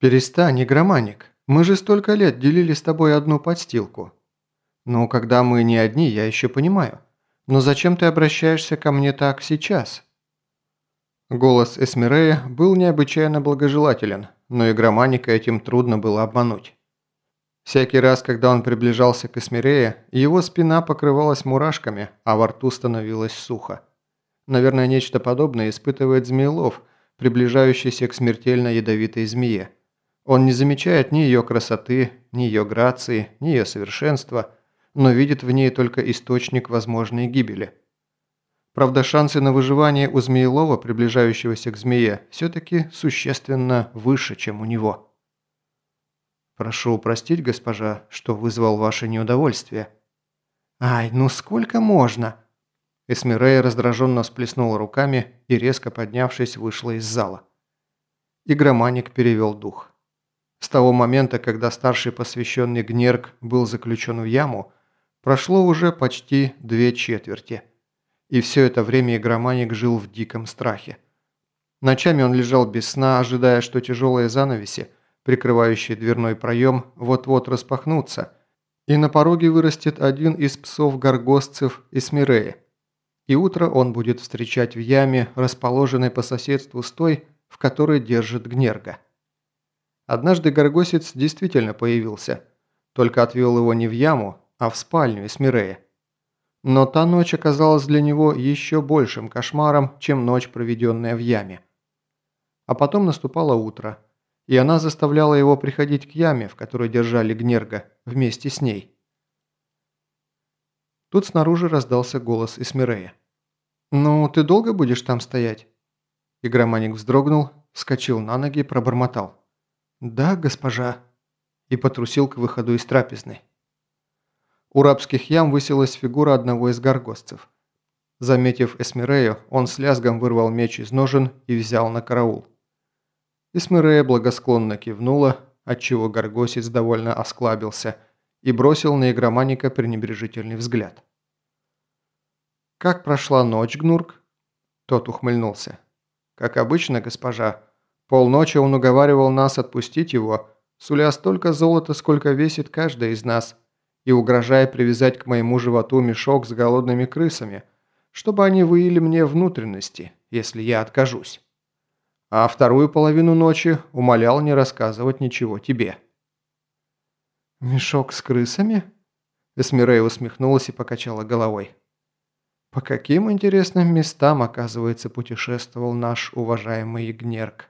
«Перестань, игроманик. Мы же столько лет делили с тобой одну подстилку. Ну, когда мы не одни, я еще понимаю. Но зачем ты обращаешься ко мне так сейчас?» Голос Эсмирея был необычайно благожелателен, но игроманика этим трудно было обмануть. Всякий раз, когда он приближался к Эсмирее, его спина покрывалась мурашками, а во рту становилось сухо. Наверное, нечто подобное испытывает Змеелов, приближающийся к смертельно ядовитой змее. Он не замечает ни ее красоты, ни ее грации, ни ее совершенства, но видит в ней только источник возможной гибели. Правда, шансы на выживание у Змеелова, приближающегося к змее, все-таки существенно выше, чем у него. «Прошу простить, госпожа, что вызвал ваше неудовольствие». «Ай, ну сколько можно?» Эсмирея раздраженно всплеснула руками и, резко поднявшись, вышла из зала. Игроманик перевел дух. С того момента, когда старший посвященный Гнерк был заключен в яму, прошло уже почти две четверти. И все это время игроманик жил в диком страхе. Ночами он лежал без сна, ожидая, что тяжелые занавеси, прикрывающие дверной проем, вот-вот распахнутся, и на пороге вырастет один из псов-горгостцев Эсмирея и утро он будет встречать в яме, расположенной по соседству с той, в которой держит Гнерга. Однажды Горгосец действительно появился, только отвел его не в яму, а в спальню Эсмирея. Но та ночь оказалась для него еще большим кошмаром, чем ночь, проведенная в яме. А потом наступало утро, и она заставляла его приходить к яме, в которой держали Гнерга, вместе с ней. Тут снаружи раздался голос Эсмирея. «Ну, ты долго будешь там стоять?» Игроманик вздрогнул, вскочил на ноги и пробормотал. «Да, госпожа», и потрусил к выходу из трапезной. У рабских ям высилась фигура одного из горгостцев. Заметив Эсмирею, он с лязгом вырвал меч из ножен и взял на караул. Эсмирея благосклонно кивнула, отчего горгосец довольно осклабился и бросил на игроманика пренебрежительный взгляд. «Как прошла ночь, Гнурк?» Тот ухмыльнулся. «Как обычно, госпожа. Полночи он уговаривал нас отпустить его, суля столько золота, сколько весит каждый из нас, и угрожая привязать к моему животу мешок с голодными крысами, чтобы они выили мне внутренности, если я откажусь. А вторую половину ночи умолял не рассказывать ничего тебе». «Мешок с крысами?» Эсмирея усмехнулась и покачала головой. По каким интересным местам, оказывается, путешествовал наш уважаемый Игнерк.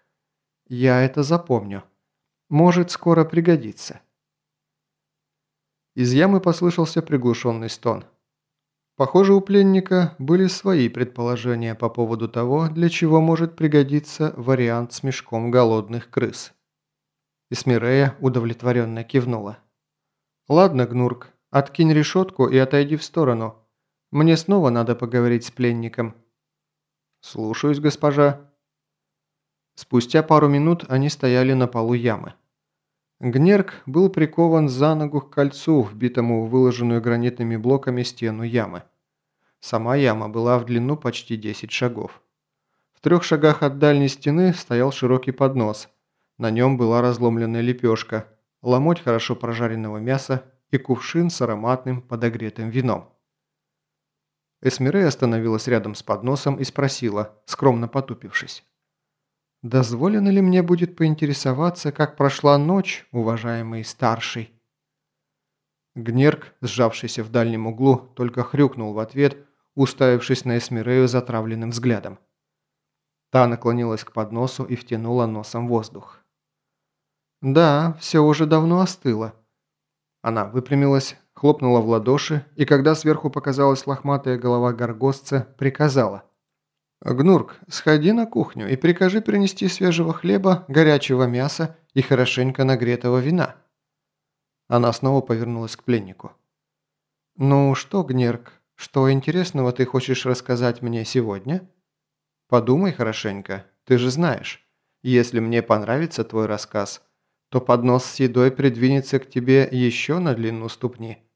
Я это запомню. Может, скоро пригодится. Из ямы послышался приглушенный стон. Похоже, у пленника были свои предположения по поводу того, для чего может пригодиться вариант с мешком голодных крыс. Исмирея удовлетворенно кивнула. «Ладно, Гнурк, откинь решетку и отойди в сторону. Мне снова надо поговорить с пленником». «Слушаюсь, госпожа». Спустя пару минут они стояли на полу ямы. Гнерк был прикован за ногу к кольцу, вбитому выложенную гранитными блоками стену ямы. Сама яма была в длину почти 10 шагов. В трех шагах от дальней стены стоял широкий поднос. На нем была разломленная лепешка, ломоть хорошо прожаренного мяса и кувшин с ароматным подогретым вином. Эсмире остановилась рядом с подносом и спросила, скромно потупившись. «Дозволено ли мне будет поинтересоваться, как прошла ночь, уважаемый старший?» Гнерк, сжавшийся в дальнем углу, только хрюкнул в ответ, уставившись на Эсмирею затравленным взглядом. Та наклонилась к подносу и втянула носом воздух. «Да, все уже давно остыло». Она выпрямилась, хлопнула в ладоши и, когда сверху показалась лохматая голова горгостца, приказала. «Гнурк, сходи на кухню и прикажи принести свежего хлеба, горячего мяса и хорошенько нагретого вина». Она снова повернулась к пленнику. «Ну что, Гнерк, что интересного ты хочешь рассказать мне сегодня?» «Подумай хорошенько, ты же знаешь, если мне понравится твой рассказ, то поднос с едой придвинется к тебе еще на длину ступни».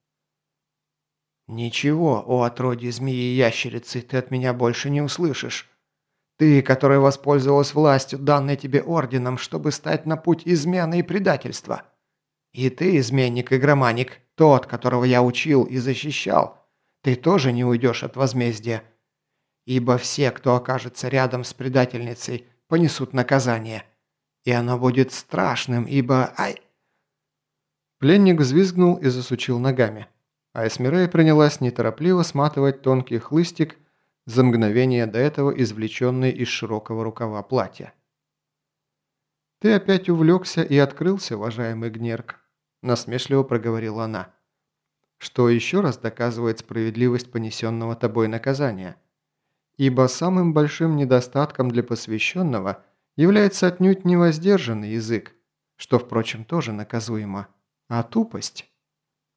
«Ничего, о отродье змеи и ящерицы, ты от меня больше не услышишь. Ты, которая воспользовалась властью, данной тебе орденом, чтобы стать на путь измены и предательства. И ты, изменник и громаник, тот, которого я учил и защищал, ты тоже не уйдешь от возмездия. Ибо все, кто окажется рядом с предательницей, понесут наказание. И оно будет страшным, ибо... Ай!» Пленник взвизгнул и засучил ногами. А Эсмирея принялась неторопливо сматывать тонкий хлыстик, за мгновение до этого извлеченный из широкого рукава платья. «Ты опять увлекся и открылся, уважаемый Гнерк», – насмешливо проговорила она. «Что еще раз доказывает справедливость понесенного тобой наказания. Ибо самым большим недостатком для посвященного является отнюдь не воздержанный язык, что, впрочем, тоже наказуемо, а тупость.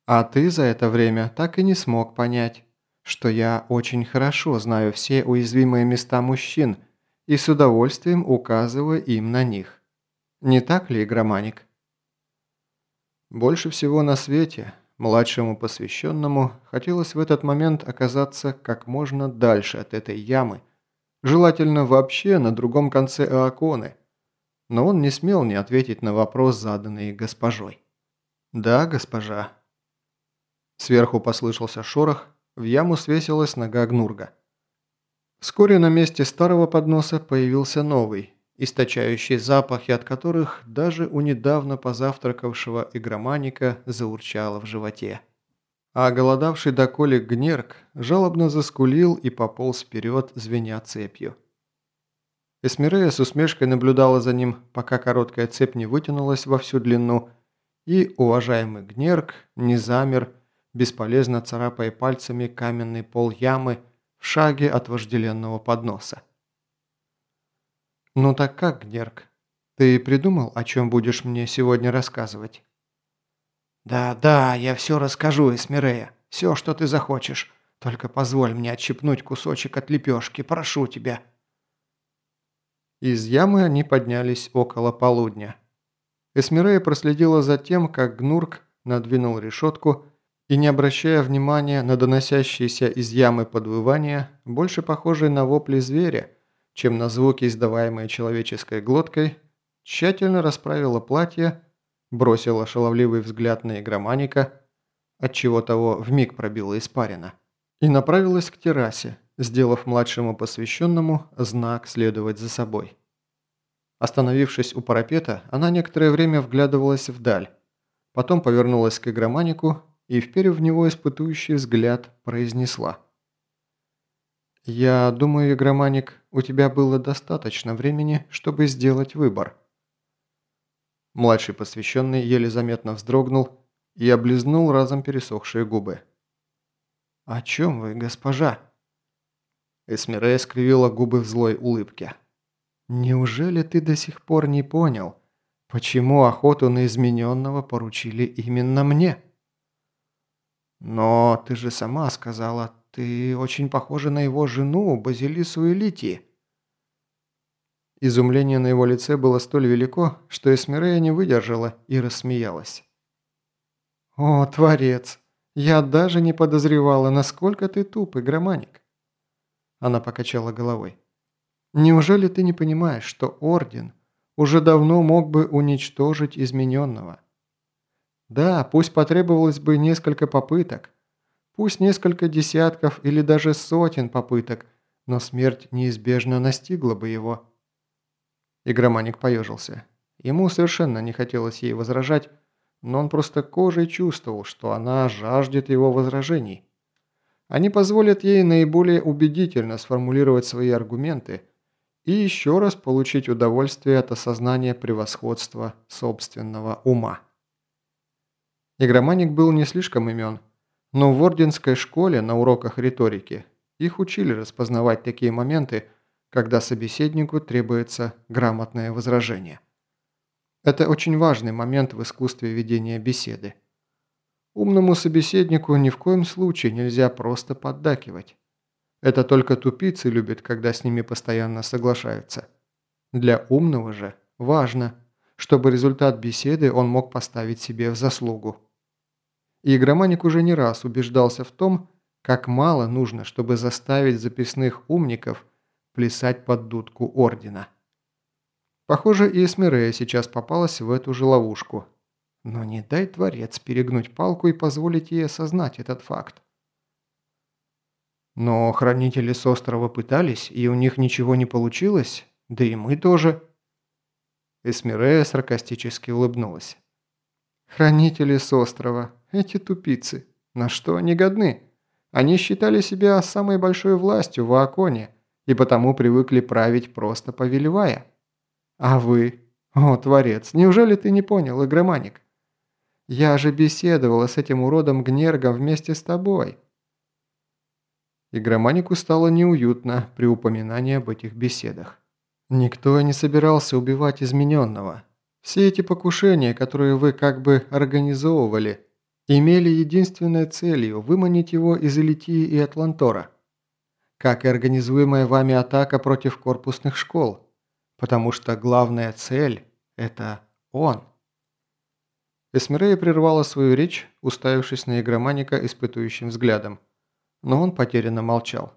А ты за это время так и не смог понять, что я очень хорошо знаю все уязвимые места мужчин и с удовольствием указываю им на них. Не так ли, игроманик? Больше всего на свете младшему посвященному хотелось в этот момент оказаться как можно дальше от этой ямы, желательно вообще на другом конце Ааконы, но он не смел не ответить на вопрос, заданный госпожой. «Да, госпожа». Сверху послышался шорох, в яму свесилась нога Гнурга. Вскоре на месте старого подноса появился новый, источающий запахи, от которых даже у недавно позавтракавшего игроманика заурчало в животе. А голодавший до гнерк жалобно заскулил и пополз вперед, звеня цепью. Эсмирея с усмешкой наблюдала за ним, пока короткая цепь не вытянулась во всю длину, и уважаемый гнерк не замер, бесполезно царапая пальцами каменный пол ямы в шаге от вожделенного подноса. «Ну так как, Гнерк, ты придумал, о чем будешь мне сегодня рассказывать?» «Да, да, я все расскажу, Эсмирея, все, что ты захочешь. Только позволь мне отщипнуть кусочек от лепешки, прошу тебя». Из ямы они поднялись около полудня. Эсмирея проследила за тем, как Гнурк надвинул решетку и не обращая внимания на доносящиеся из ямы подвывания, больше похожие на вопли зверя, чем на звуки, издаваемые человеческой глоткой, тщательно расправила платье, бросила шаловливый взгляд на игроманика, отчего того вмиг пробила испарина, и направилась к террасе, сделав младшему посвященному знак следовать за собой. Остановившись у парапета, она некоторое время вглядывалась вдаль, потом повернулась к игроманику и, вперев в него испытующий взгляд, произнесла. «Я думаю, игроманик, у тебя было достаточно времени, чтобы сделать выбор». Младший посвященный еле заметно вздрогнул и облизнул разом пересохшие губы. «О чем вы, госпожа?» Эсмирея скривила губы в злой улыбке. «Неужели ты до сих пор не понял, почему охоту на измененного поручили именно мне?» «Но ты же сама сказала, ты очень похожа на его жену, Базилису Элити». Изумление на его лице было столь велико, что Эсмирея не выдержала и рассмеялась. «О, Творец! Я даже не подозревала, насколько ты туп, игроманик!» Она покачала головой. «Неужели ты не понимаешь, что Орден уже давно мог бы уничтожить измененного?» Да, пусть потребовалось бы несколько попыток, пусть несколько десятков или даже сотен попыток, но смерть неизбежно настигла бы его. Игроманик поежился. Ему совершенно не хотелось ей возражать, но он просто кожей чувствовал, что она жаждет его возражений. Они позволят ей наиболее убедительно сформулировать свои аргументы и еще раз получить удовольствие от осознания превосходства собственного ума. Игроманик был не слишком имен, но в орденской школе на уроках риторики их учили распознавать такие моменты, когда собеседнику требуется грамотное возражение. Это очень важный момент в искусстве ведения беседы. Умному собеседнику ни в коем случае нельзя просто поддакивать. Это только тупицы любят, когда с ними постоянно соглашаются. Для умного же важно, чтобы результат беседы он мог поставить себе в заслугу. И игроманик уже не раз убеждался в том, как мало нужно, чтобы заставить записных умников плясать под дудку Ордена. Похоже, и Эсмерея сейчас попалась в эту же ловушку. Но не дай Творец перегнуть палку и позволить ей осознать этот факт. Но хранители с острова пытались, и у них ничего не получилось, да и мы тоже. Эсмирея саркастически улыбнулась. Хранители с острова, эти тупицы, на что они годны? Они считали себя самой большой властью в Ааконе и потому привыкли править просто повелевая. А вы? О, Творец, неужели ты не понял, игроманик? Я же беседовала с этим уродом Гнергом вместе с тобой. Игроманику стало неуютно при упоминании об этих беседах. Никто не собирался убивать измененного. Все эти покушения, которые вы как бы организовывали, имели единственной целью выманить его из Элитии и Атлантора. Как и организуемая вами атака против корпусных школ. Потому что главная цель – это он. Эсмирея прервала свою речь, уставившись на игроманика испытующим взглядом но он потерянно молчал.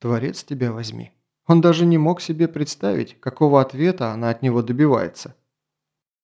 «Творец тебя возьми». Он даже не мог себе представить, какого ответа она от него добивается.